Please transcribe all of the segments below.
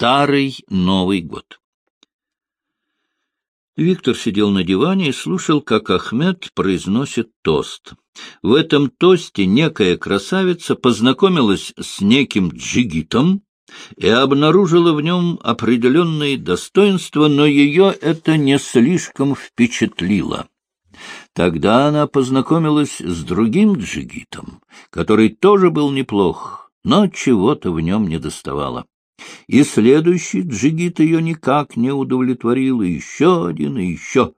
Старый Новый год. Виктор сидел на диване и слушал, как Ахмед произносит тост. В этом тосте некая красавица познакомилась с неким джигитом и обнаружила в нем определенные достоинства, но ее это не слишком впечатлило. Тогда она познакомилась с другим джигитом, который тоже был неплох, но чего-то в нем не доставало. И следующий джигит ее никак не удовлетворил, и еще один, и еще.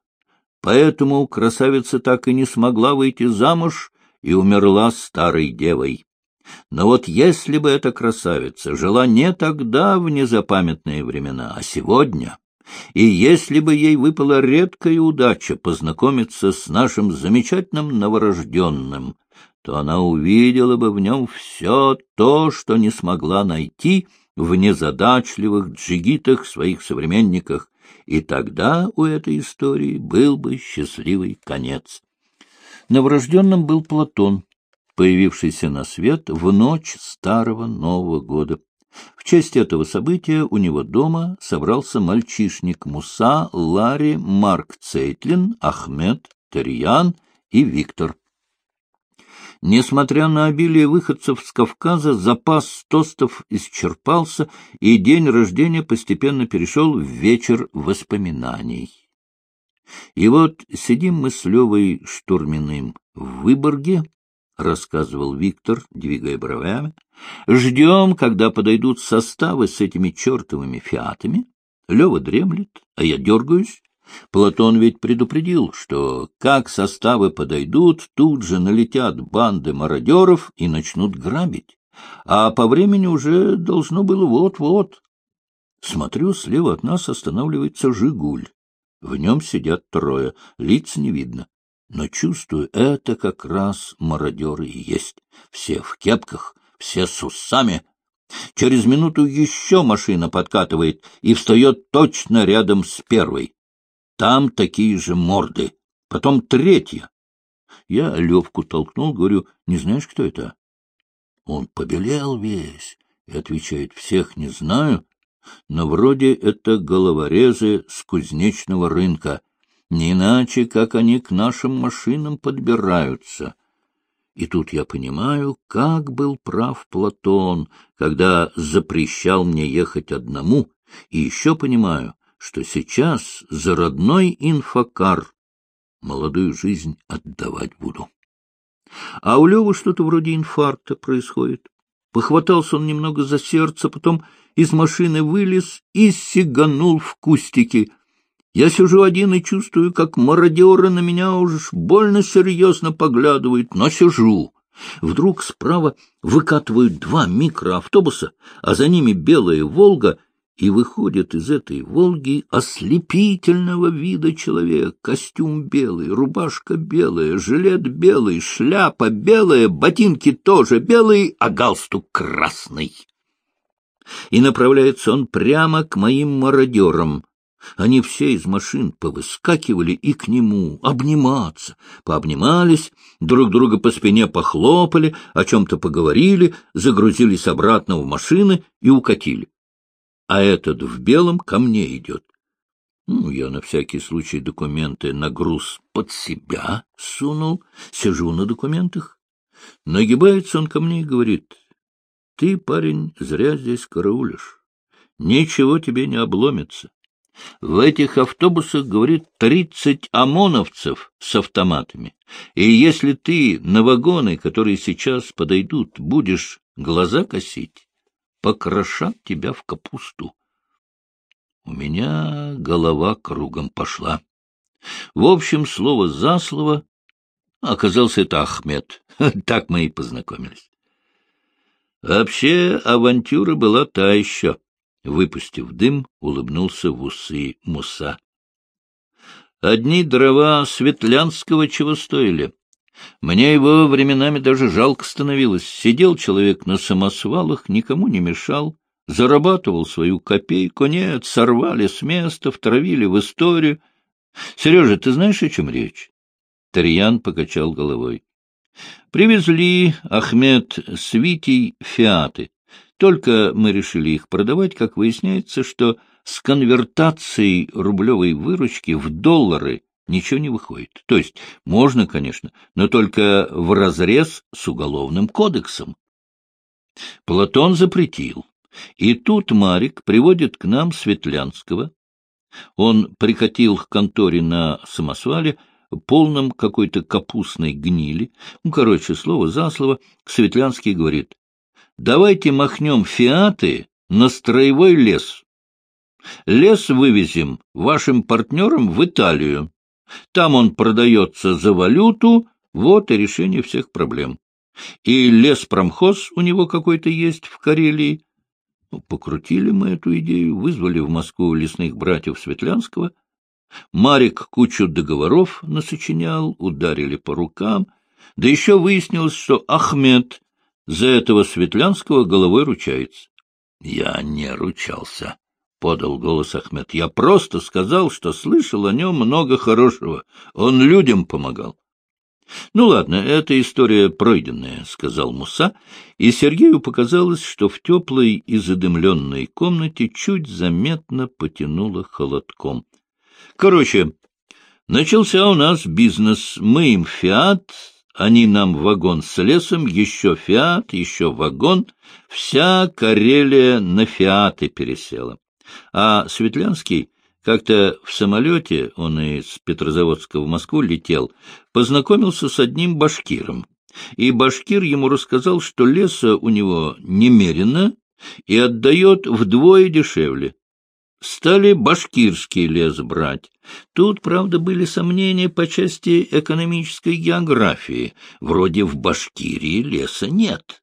Поэтому красавица так и не смогла выйти замуж и умерла старой девой. Но вот если бы эта красавица жила не тогда, в незапамятные времена, а сегодня, и если бы ей выпала редкая удача познакомиться с нашим замечательным новорожденным, то она увидела бы в нем все то, что не смогла найти — в незадачливых джигитах своих современниках, и тогда у этой истории был бы счастливый конец. Новорожденным был Платон, появившийся на свет в ночь Старого Нового года. В честь этого события у него дома собрался мальчишник Муса, Ларри, Марк Цейтлин, Ахмед, Терьян и Виктор. Несмотря на обилие выходцев с Кавказа, запас тостов исчерпался, и день рождения постепенно перешел в вечер воспоминаний. И вот сидим мы с Левой Штурминым в Выборге, — рассказывал Виктор, двигая бровями, — ждем, когда подойдут составы с этими чертовыми фиатами. Лева дремлет, а я дергаюсь, Платон ведь предупредил, что как составы подойдут, тут же налетят банды мародеров и начнут грабить. А по времени уже должно было вот-вот. Смотрю, слева от нас останавливается «Жигуль». В нем сидят трое, лиц не видно. Но чувствую, это как раз мародеры и есть. Все в кепках, все с усами. Через минуту еще машина подкатывает и встает точно рядом с первой. Там такие же морды. Потом третья. Я Левку толкнул, говорю, не знаешь, кто это? Он побелел весь и отвечает, всех не знаю, но вроде это головорезы с кузнечного рынка. Не иначе, как они к нашим машинам подбираются. И тут я понимаю, как был прав Платон, когда запрещал мне ехать одному, и еще понимаю, что сейчас за родной инфокар молодую жизнь отдавать буду. А у Левы что-то вроде инфаркта происходит. Похватался он немного за сердце, потом из машины вылез и сиганул в кустики. Я сижу один и чувствую, как мародеры на меня уж больно серьезно поглядывают, но сижу. Вдруг справа выкатывают два микроавтобуса, а за ними белая «Волга» и выходит из этой «Волги» ослепительного вида человек. Костюм белый, рубашка белая, жилет белый, шляпа белая, ботинки тоже белые, а галстук красный. И направляется он прямо к моим мародерам. Они все из машин повыскакивали и к нему обниматься. Пообнимались, друг друга по спине похлопали, о чем-то поговорили, загрузились обратно в машины и укатили а этот в белом ко мне идет. Ну, я на всякий случай документы на груз под себя сунул, сижу на документах. Нагибается он ко мне и говорит, — Ты, парень, зря здесь караулишь. Ничего тебе не обломится. В этих автобусах, говорит, тридцать ОМОНовцев с автоматами. И если ты на вагоны, которые сейчас подойдут, будешь глаза косить, покрошат тебя в капусту. У меня голова кругом пошла. В общем, слово за слово оказался это Ахмед. Так мы и познакомились. Вообще, авантюра была та еще. Выпустив дым, улыбнулся в усы Муса. Одни дрова Светлянского чего стоили. Мне его временами даже жалко становилось. Сидел человек на самосвалах, никому не мешал, зарабатывал свою копейку. Нет, сорвали с места, втравили в историю. Сережа, ты знаешь, о чем речь? Тарьян покачал головой. Привезли Ахмед с Витей фиаты. Только мы решили их продавать, как выясняется, что с конвертацией рублевой выручки в доллары ничего не выходит. То есть можно, конечно, но только в разрез с уголовным кодексом. Платон запретил. И тут Марик приводит к нам Светлянского. Он прикатил к конторе на самосвале, полном какой-то капустной гнили. Ну, короче, слово за слово, Светлянский говорит, давайте махнем фиаты на строевой лес. Лес вывезем вашим партнерам в Италию. Там он продается за валюту, вот и решение всех проблем. И леспромхоз у него какой-то есть в Карелии. Ну, покрутили мы эту идею, вызвали в Москву лесных братьев Светлянского. Марик кучу договоров насочинял, ударили по рукам. Да еще выяснилось, что Ахмед за этого Светлянского головой ручается. Я не ручался подал голос Ахмед. — Я просто сказал, что слышал о нем много хорошего. Он людям помогал. — Ну ладно, эта история пройденная, — сказал Муса, и Сергею показалось, что в теплой и задымленной комнате чуть заметно потянуло холодком. Короче, начался у нас бизнес. Мы им фиат, они нам вагон с лесом, еще фиат, еще вагон. Вся Карелия на фиаты пересела. А Светлянский как-то в самолете, он из Петрозаводска в Москву летел, познакомился с одним башкиром. И башкир ему рассказал, что леса у него немерено и отдает вдвое дешевле. Стали башкирский лес брать. Тут, правда, были сомнения по части экономической географии. Вроде в Башкирии леса нет.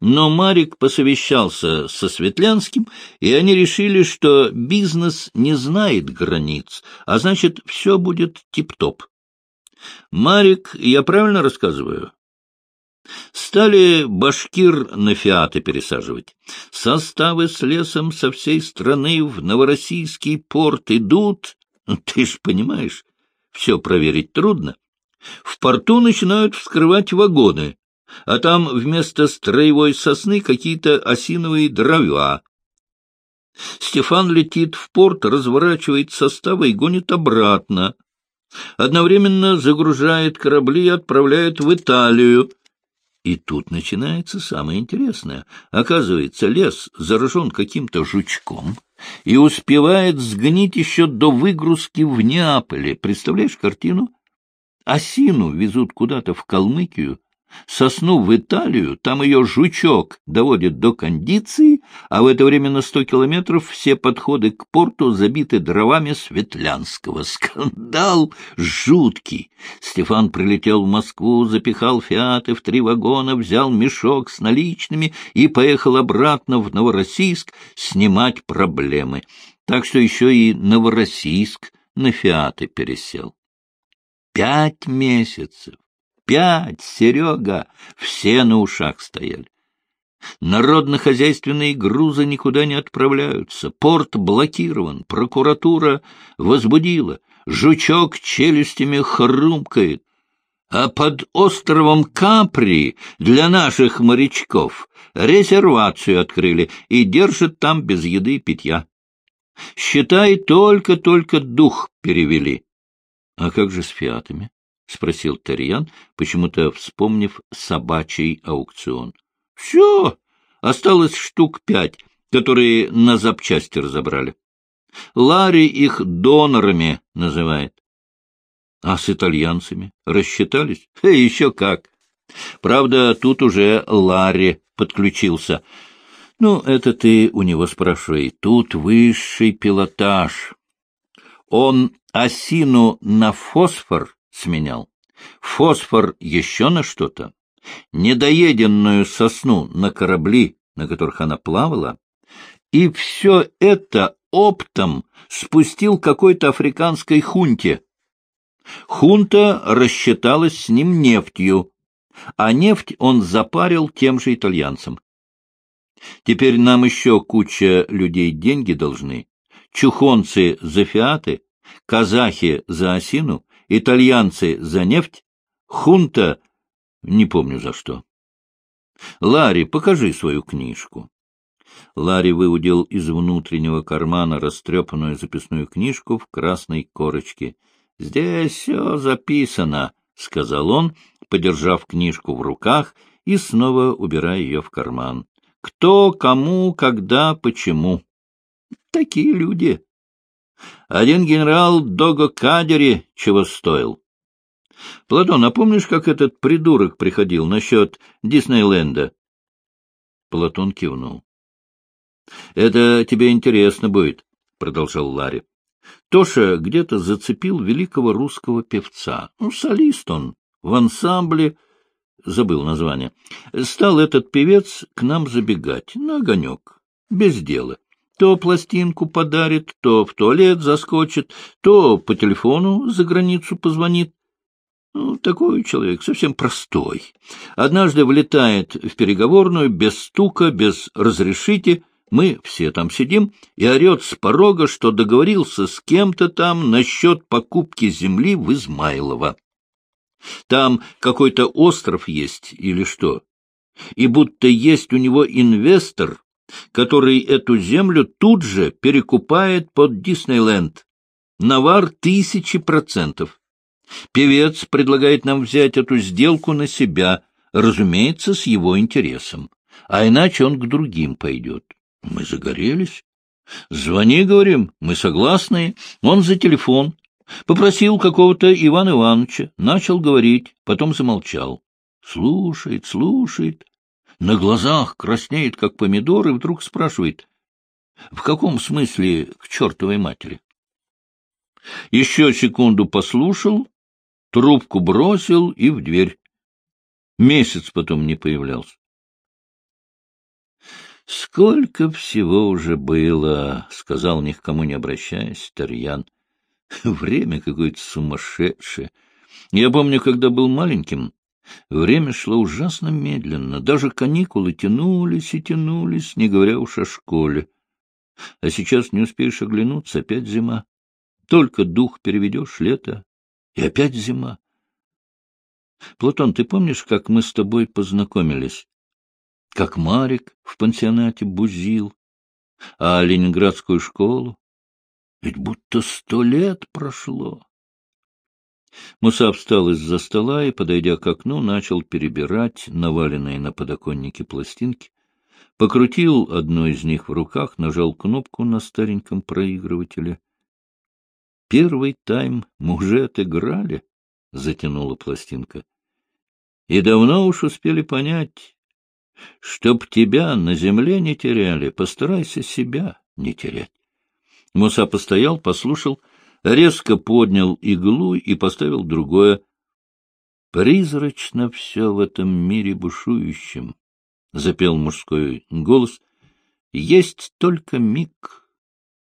Но Марик посовещался со Светлянским, и они решили, что бизнес не знает границ, а значит, все будет тип-топ. Марик, я правильно рассказываю? Стали башкир на фиаты пересаживать. Составы с лесом со всей страны в Новороссийский порт идут. Ты ж понимаешь, все проверить трудно. В порту начинают вскрывать вагоны а там вместо строевой сосны какие-то осиновые дрова. Стефан летит в порт, разворачивает составы и гонит обратно. Одновременно загружает корабли и отправляет в Италию. И тут начинается самое интересное. Оказывается, лес заражен каким-то жучком и успевает сгнить еще до выгрузки в Неаполе. Представляешь картину? Осину везут куда-то в Калмыкию, Сосну в Италию, там ее жучок доводит до кондиции, а в это время на сто километров все подходы к порту забиты дровами Светлянского. Скандал жуткий. Стефан прилетел в Москву, запихал фиаты в три вагона, взял мешок с наличными и поехал обратно в Новороссийск снимать проблемы. Так что еще и Новороссийск на фиаты пересел. Пять месяцев Пять, Серега! Все на ушах стояли. Народно-хозяйственные грузы никуда не отправляются, порт блокирован, прокуратура возбудила, жучок челюстями хрумкает. А под островом Капри для наших морячков резервацию открыли и держат там без еды и питья. Считай, только-только дух перевели. А как же с фиатами? — спросил Тарьян, почему-то вспомнив собачий аукцион. — Все, осталось штук пять, которые на запчасти разобрали. Ларри их донорами называет. А с итальянцами рассчитались? Еще как. Правда, тут уже Ларри подключился. Ну, это ты у него спрашивай. Тут высший пилотаж. Он осину на фосфор сменял. Фосфор еще на что-то. Недоеденную сосну на корабли, на которых она плавала. И все это оптом спустил какой-то африканской хунте. Хунта рассчиталась с ним нефтью, а нефть он запарил тем же итальянцам. Теперь нам еще куча людей деньги должны. Чухонцы за фиаты, казахи за осину, итальянцы за нефть, хунта не помню за что. Ларри, покажи свою книжку. Ларри выудил из внутреннего кармана растрепанную записную книжку в красной корочке. — Здесь все записано, — сказал он, подержав книжку в руках и снова убирая ее в карман. — Кто, кому, когда, почему. Такие люди. Один генерал Дого Кадери чего стоил. Платон, а помнишь, как этот придурок приходил насчет Диснейленда? Платон кивнул. — Это тебе интересно будет, — продолжал Ларри. Тоша где-то зацепил великого русского певца. Ну, солист он, в ансамбле, забыл название. Стал этот певец к нам забегать на огонек, без дела. То пластинку подарит, то в туалет заскочит, то по телефону за границу позвонит. Ну, такой человек, совсем простой. Однажды влетает в переговорную без стука, без разрешите. Мы все там сидим, и орет с порога, что договорился с кем-то там насчет покупки земли в Измайлово. Там какой-то остров есть или что? И будто есть у него инвестор, который эту землю тут же перекупает под Диснейленд. Навар тысячи процентов. Певец предлагает нам взять эту сделку на себя, разумеется, с его интересом, а иначе он к другим пойдет. Мы загорелись. Звони, говорим, мы согласны. Он за телефон. Попросил какого-то Ивана Ивановича, начал говорить, потом замолчал. Слушает, слушает. На глазах краснеет, как помидор, и вдруг спрашивает, в каком смысле к чертовой матери? Еще секунду послушал, трубку бросил и в дверь. Месяц потом не появлялся. — Сколько всего уже было, — сказал, ни к кому не обращаясь, Тарьян. — Время какое-то сумасшедшее. Я помню, когда был маленьким, время шло ужасно медленно. Даже каникулы тянулись и тянулись, не говоря уж о школе. А сейчас не успеешь оглянуться, опять зима. Только дух переведешь, лето, и опять зима. Платон, ты помнишь, как мы с тобой познакомились? Как Марик в пансионате бузил, а ленинградскую школу? Ведь будто сто лет прошло. Муса встал из-за стола и, подойдя к окну, начал перебирать наваленные на подоконнике пластинки, покрутил одну из них в руках, нажал кнопку на стареньком проигрывателе — Первый тайм мы уже отыграли, — затянула пластинка. И давно уж успели понять, чтоб тебя на земле не теряли, постарайся себя не терять. Муса постоял, послушал, резко поднял иглу и поставил другое. Призрачно все в этом мире бушующем, — запел мужской голос. Есть только миг,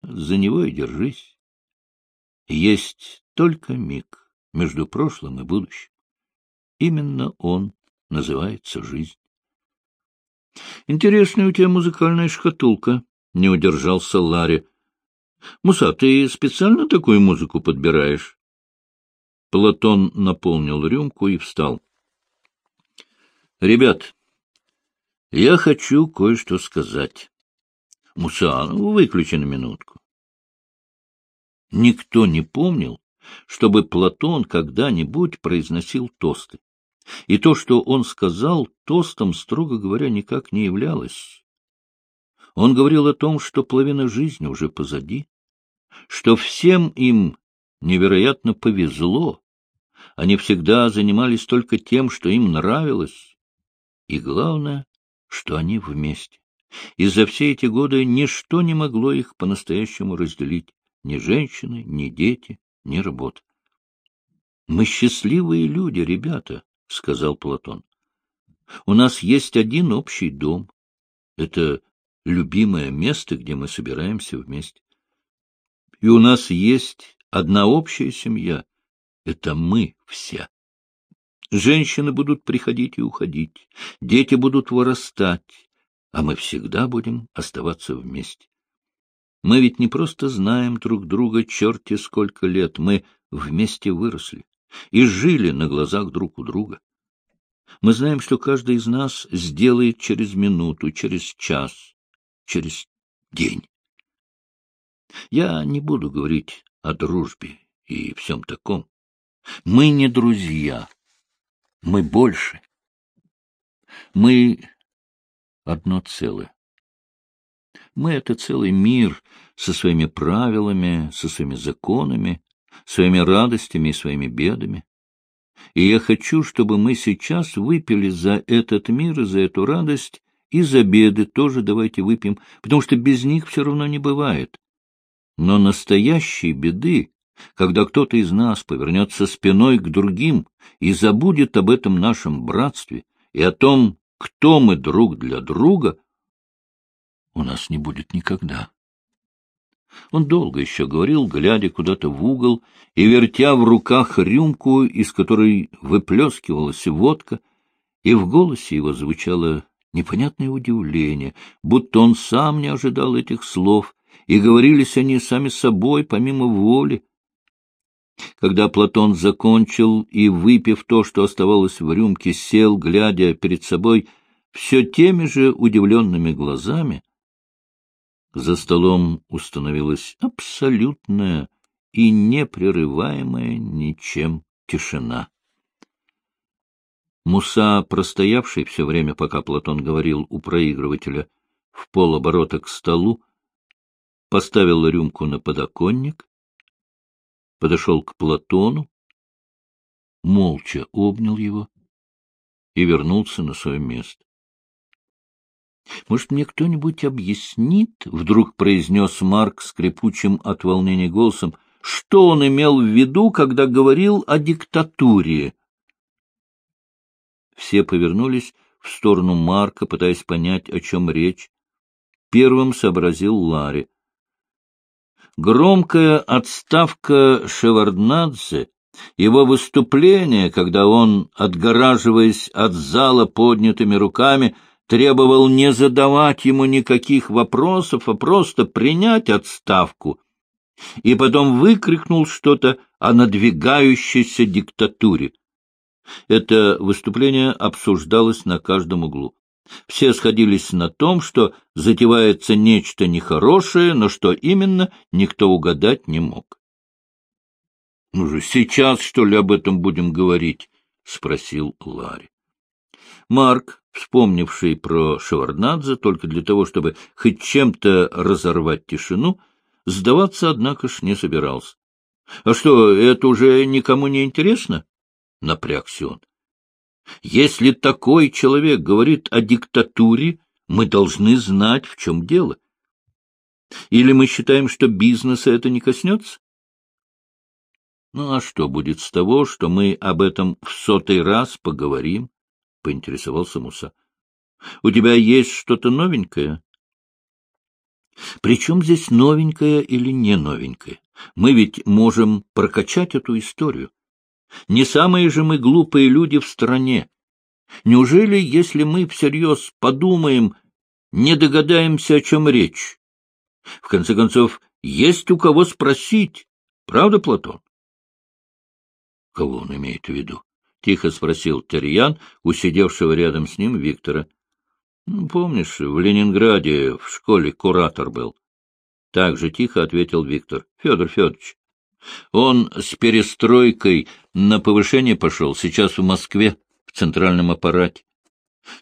за него и держись. Есть только миг между прошлым и будущим. Именно он называется жизнь. Интересная у тебя музыкальная шкатулка, — не удержался Ларри. Муса, ты специально такую музыку подбираешь? Платон наполнил рюмку и встал. — Ребят, я хочу кое-что сказать. Муса, ну, выключи на минутку. Никто не помнил, чтобы Платон когда-нибудь произносил тосты. И то, что он сказал, тостом, строго говоря, никак не являлось. Он говорил о том, что половина жизни уже позади, что всем им невероятно повезло, они всегда занимались только тем, что им нравилось, и главное, что они вместе. И за все эти годы ничто не могло их по-настоящему разделить ни женщины, ни дети, ни работа. — Мы счастливые люди, ребята, — сказал Платон. — У нас есть один общий дом. Это любимое место, где мы собираемся вместе. И у нас есть одна общая семья. Это мы все. Женщины будут приходить и уходить, дети будут вырастать, а мы всегда будем оставаться вместе. Мы ведь не просто знаем друг друга черти сколько лет, мы вместе выросли и жили на глазах друг у друга. Мы знаем, что каждый из нас сделает через минуту, через час. через день. Я не буду говорить о дружбе и всем таком. Мы не друзья, мы больше. Мы одно целое. Мы — это целый мир со своими правилами, со своими законами, своими радостями и своими бедами. И я хочу, чтобы мы сейчас выпили за этот мир и за эту радость, и за беды тоже давайте выпьем, потому что без них все равно не бывает. Но настоящие беды, когда кто-то из нас повернется спиной к другим и забудет об этом нашем братстве и о том, кто мы друг для друга, у нас не будет никогда. Он долго еще говорил, глядя куда-то в угол и вертя в руках рюмку, из которой выплескивалась водка, и в голосе его звучало непонятное удивление, будто он сам не ожидал этих слов, и говорились они сами собой, помимо воли. Когда Платон закончил и, выпив то, что оставалось в рюмке, сел, глядя перед собой все теми же удивленными глазами, за столом установилась абсолютная и непрерываемая ничем тишина. Муса, простоявший все время, пока Платон говорил у проигрывателя, в полоборота к столу, поставил рюмку на подоконник, подошел к Платону, молча обнял его и вернулся на свое место. — Может, мне кто-нибудь объяснит, — вдруг произнес Марк скрипучим от волнения голосом, — что он имел в виду, когда говорил о диктатуре? Все повернулись в сторону Марка, пытаясь понять, о чем речь. Первым сообразил Ларри. Громкая отставка Шеварднадзе, его выступление, когда он, отгораживаясь от зала поднятыми руками, — требовал не задавать ему никаких вопросов, а просто принять отставку, и потом выкрикнул что-то о надвигающейся диктатуре. Это выступление обсуждалось на каждом углу. Все сходились на том, что затевается нечто нехорошее, но что именно, никто угадать не мог. — Ну же, сейчас, что ли, об этом будем говорить? — спросил Ларри. Марк, вспомнивший про Шеварднадзе только для того, чтобы хоть чем-то разорвать тишину, сдаваться, однако ж, не собирался. — А что, это уже никому не интересно? — напрягся он. — Если такой человек говорит о диктатуре, мы должны знать, в чем дело. Или мы считаем, что бизнеса это не коснется? Ну а что будет с того, что мы об этом в сотый раз поговорим? — поинтересовался Муса. — У тебя есть что-то новенькое? — Причем здесь новенькое или не новенькое? Мы ведь можем прокачать эту историю. Не самые же мы глупые люди в стране. Неужели, если мы всерьез подумаем, не догадаемся, о чем речь? В конце концов, есть у кого спросить. Правда, Платон? Кого он имеет в виду? — тихо спросил Терьян, усидевшего рядом с ним Виктора. «Ну, — Помнишь, в Ленинграде в школе куратор был? Так же тихо ответил Виктор. — Федор Федорович. Он с перестройкой на повышение пошел, сейчас в Москве, в центральном аппарате.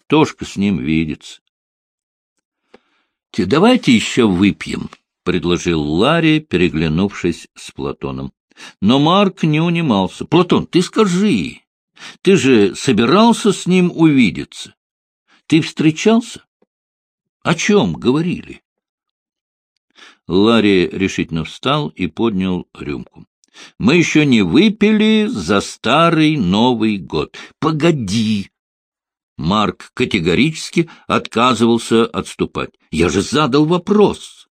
Тошка с ним видится. — Давайте еще выпьем, — предложил Ларри, переглянувшись с Платоном. Но Марк не унимался. — Платон, ты скажи, ты же собирался с ним увидеться? Ты встречался? О чем говорили? Ларри решительно встал и поднял рюмку. Мы еще не выпили за старый Новый год. Погоди! Марк категорически отказывался отступать. Я же задал вопрос.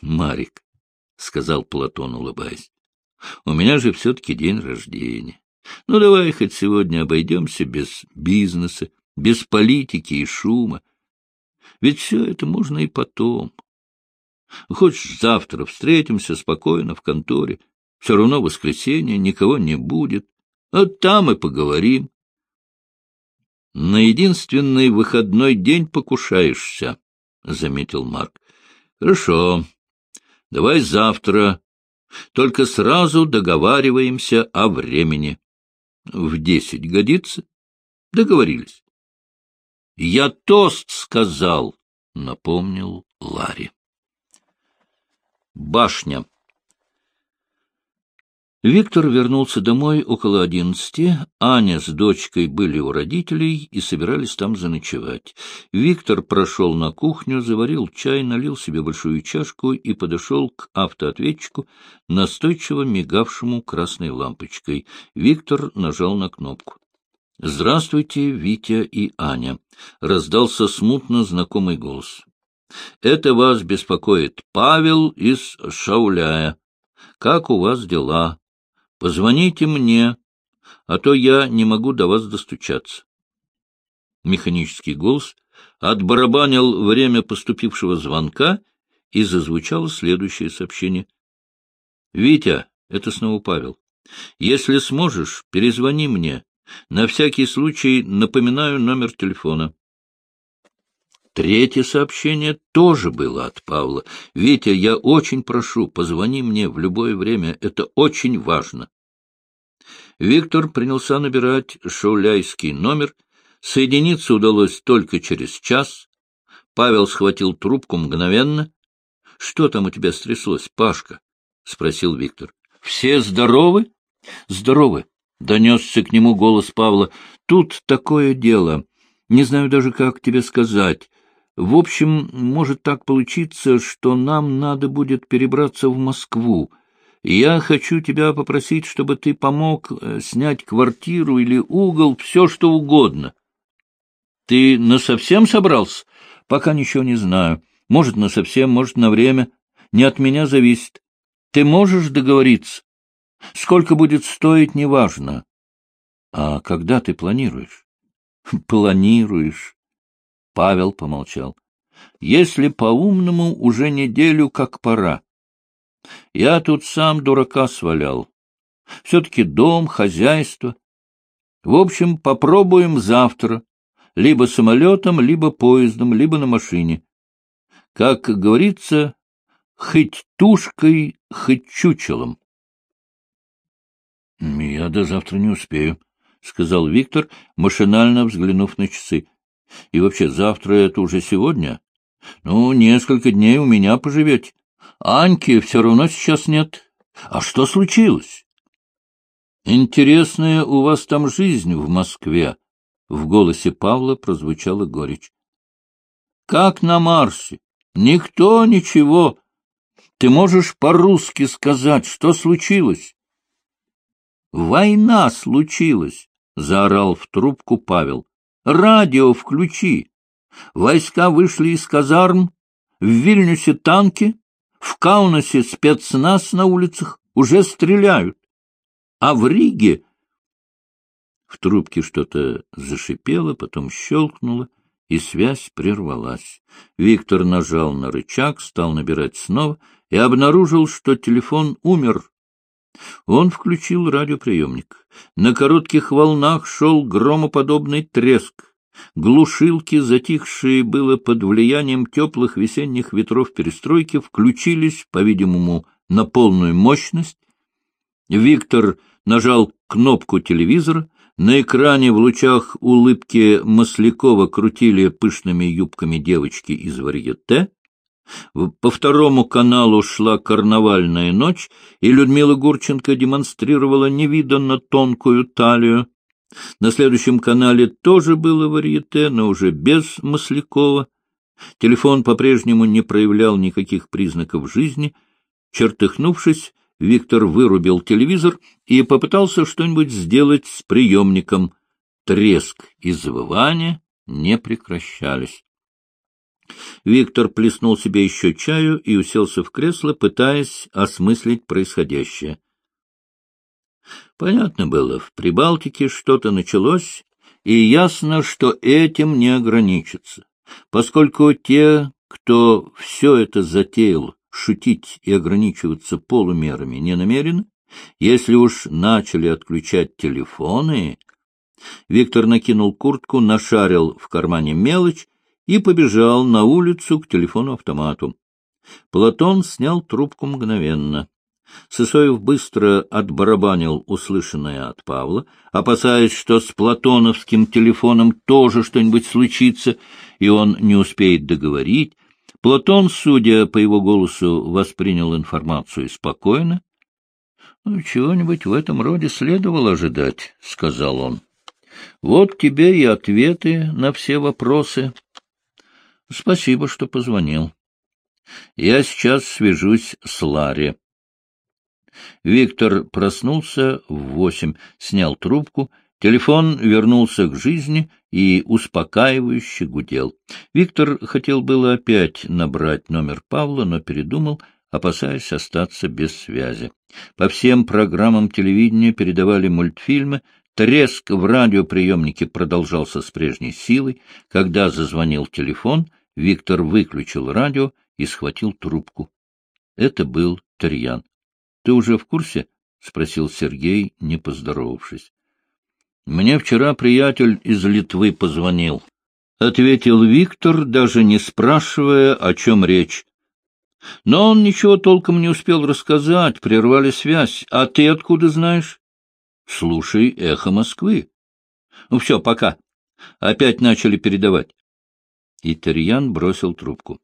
Марик, — сказал Платон, улыбаясь, — у меня же все-таки день рождения. Ну, давай хоть сегодня обойдемся без бизнеса, без политики и шума. Ведь все это можно и потом. Хочешь, завтра встретимся спокойно в конторе. Все равно воскресенье, никого не будет. Вот там и поговорим. На единственный выходной день покушаешься, заметил Марк. — Хорошо. Давай завтра. Только сразу договариваемся о времени. В десять годится? Договорились. — Я тост сказал, — напомнил Ларри. Башня. Виктор вернулся домой около одиннадцати. Аня с дочкой были у родителей и собирались там заночевать. Виктор прошел на кухню, заварил чай, налил себе большую чашку и подошел к автоответчику, настойчиво мигавшему красной лампочкой. Виктор нажал на кнопку. — Здравствуйте, Витя и Аня! — раздался смутно знакомый голос. — Это вас беспокоит Павел из Шауляя. Как у вас дела? Позвоните мне, а то я не могу до вас достучаться. Механический голос отбарабанил время поступившего звонка, и зазвучало следующее сообщение. — Витя, это снова Павел. Если сможешь, перезвони мне. На всякий случай напоминаю номер телефона. Третье сообщение тоже было от Павла. «Витя, я очень прошу, позвони мне в любое время, это очень важно». Виктор принялся набирать шауляйский номер. Соединиться удалось только через час. Павел схватил трубку мгновенно. — Что там у тебя стряслось, Пашка? — спросил Виктор. — Все здоровы? — Здоровы. — донесся к нему голос Павла. — Тут такое дело. Не знаю даже, как тебе сказать. В общем, может так получиться, что нам надо будет перебраться в Москву. Я хочу тебя попросить, чтобы ты помог э, снять квартиру или угол, все что угодно. Ты насовсем собрался? Пока ничего не знаю. Может, насовсем, может, на время. Не от меня зависит. Ты можешь договориться? Сколько будет стоить, неважно. А когда ты планируешь? Планируешь. Павел помолчал. — Если по-умному, уже неделю как пора. Я тут сам дурака свалял. Все-таки дом, хозяйство. В общем, попробуем завтра. Либо самолетом, либо поездом, либо на машине. Как говорится, хоть тушкой, хоть чучелом. — Я до завтра не успею, — сказал Виктор, машинально взглянув на часы. И вообще, завтра это уже сегодня? Ну, несколько дней у меня поживете. Аньки все равно сейчас нет. А что случилось? Интересная у вас там жизнь в Москве. В голосе Павла прозвучала горечь. Как на Марсе. Никто ничего. Ты можешь по-русски сказать, что случилось? Война случилась, — заорал в трубку Павел. Радио включи. Войска вышли из казарм, в Вильнюсе танки, в Каунасе спецназ на улицах, уже стреляют. А в Риге... В трубке что-то зашипело, потом щелкнуло, и связь прервалась. Виктор нажал на рычаг, стал набирать снова и обнаружил, что телефон умер. Он включил радиоприемник. На коротких волнах шел громоподобный треск. Глушилки, затихшие было под влиянием теплых весенних ветров перестройки, включились, по-видимому, на полную мощность. Виктор нажал кнопку телевизора. На экране в лучах улыбки Маслякова крутили пышными юбками девочки из варьете. По второму каналу шла карнавальная ночь, и Людмила Гурченко демонстрировала невиданно тонкую талию. На следующем канале тоже было варьете, но уже без Маслякова. Телефон по-прежнему не проявлял никаких признаков жизни. Чертыхнувшись, Виктор вырубил телевизор и попытался что-нибудь сделать с приемником. Треск и завывание не прекращались. Виктор плеснул себе еще чаю и уселся в кресло, пытаясь осмыслить происходящее. Понятно было, в Прибалтике что-то началось, и ясно, что этим не ограничится, поскольку те, кто все это затеял, шутить и ограничиваться полумерами не намерены, если уж начали отключать телефоны... Виктор накинул куртку, нашарил в кармане мелочь и побежал на улицу к телефону-автомату. Платон снял трубку мгновенно. Сысоев быстро отбарабанил услышанное от Павла, опасаясь, что с платоновским телефоном тоже что-нибудь случится, и он не успеет договорить. Платон, судя по его голосу, воспринял информацию спокойно. «Ну, — Чего-нибудь в этом роде следовало ожидать, — сказал он. — Вот тебе и ответы на все вопросы. Спасибо, что позвонил. Я сейчас свяжусь с Ларри. Виктор проснулся в восемь, снял трубку, телефон вернулся к жизни и успокаивающе гудел. Виктор хотел было опять набрать номер Павла, но передумал, опасаясь остаться без связи. По всем программам телевидения передавали мультфильмы, треск в радиоприемнике продолжался с прежней силой. Когда зазвонил телефон, Виктор выключил радио и схватил трубку. Это был Тарьян. Ты уже в курсе? — спросил Сергей, не поздоровавшись. — Мне вчера приятель из Литвы позвонил. — ответил Виктор, даже не спрашивая, о чем речь. Но он ничего толком не успел рассказать, прервали связь. А ты откуда знаешь? — Слушай, эхо Москвы. — Ну все, пока. Опять начали передавать. И Тарьян бросил трубку.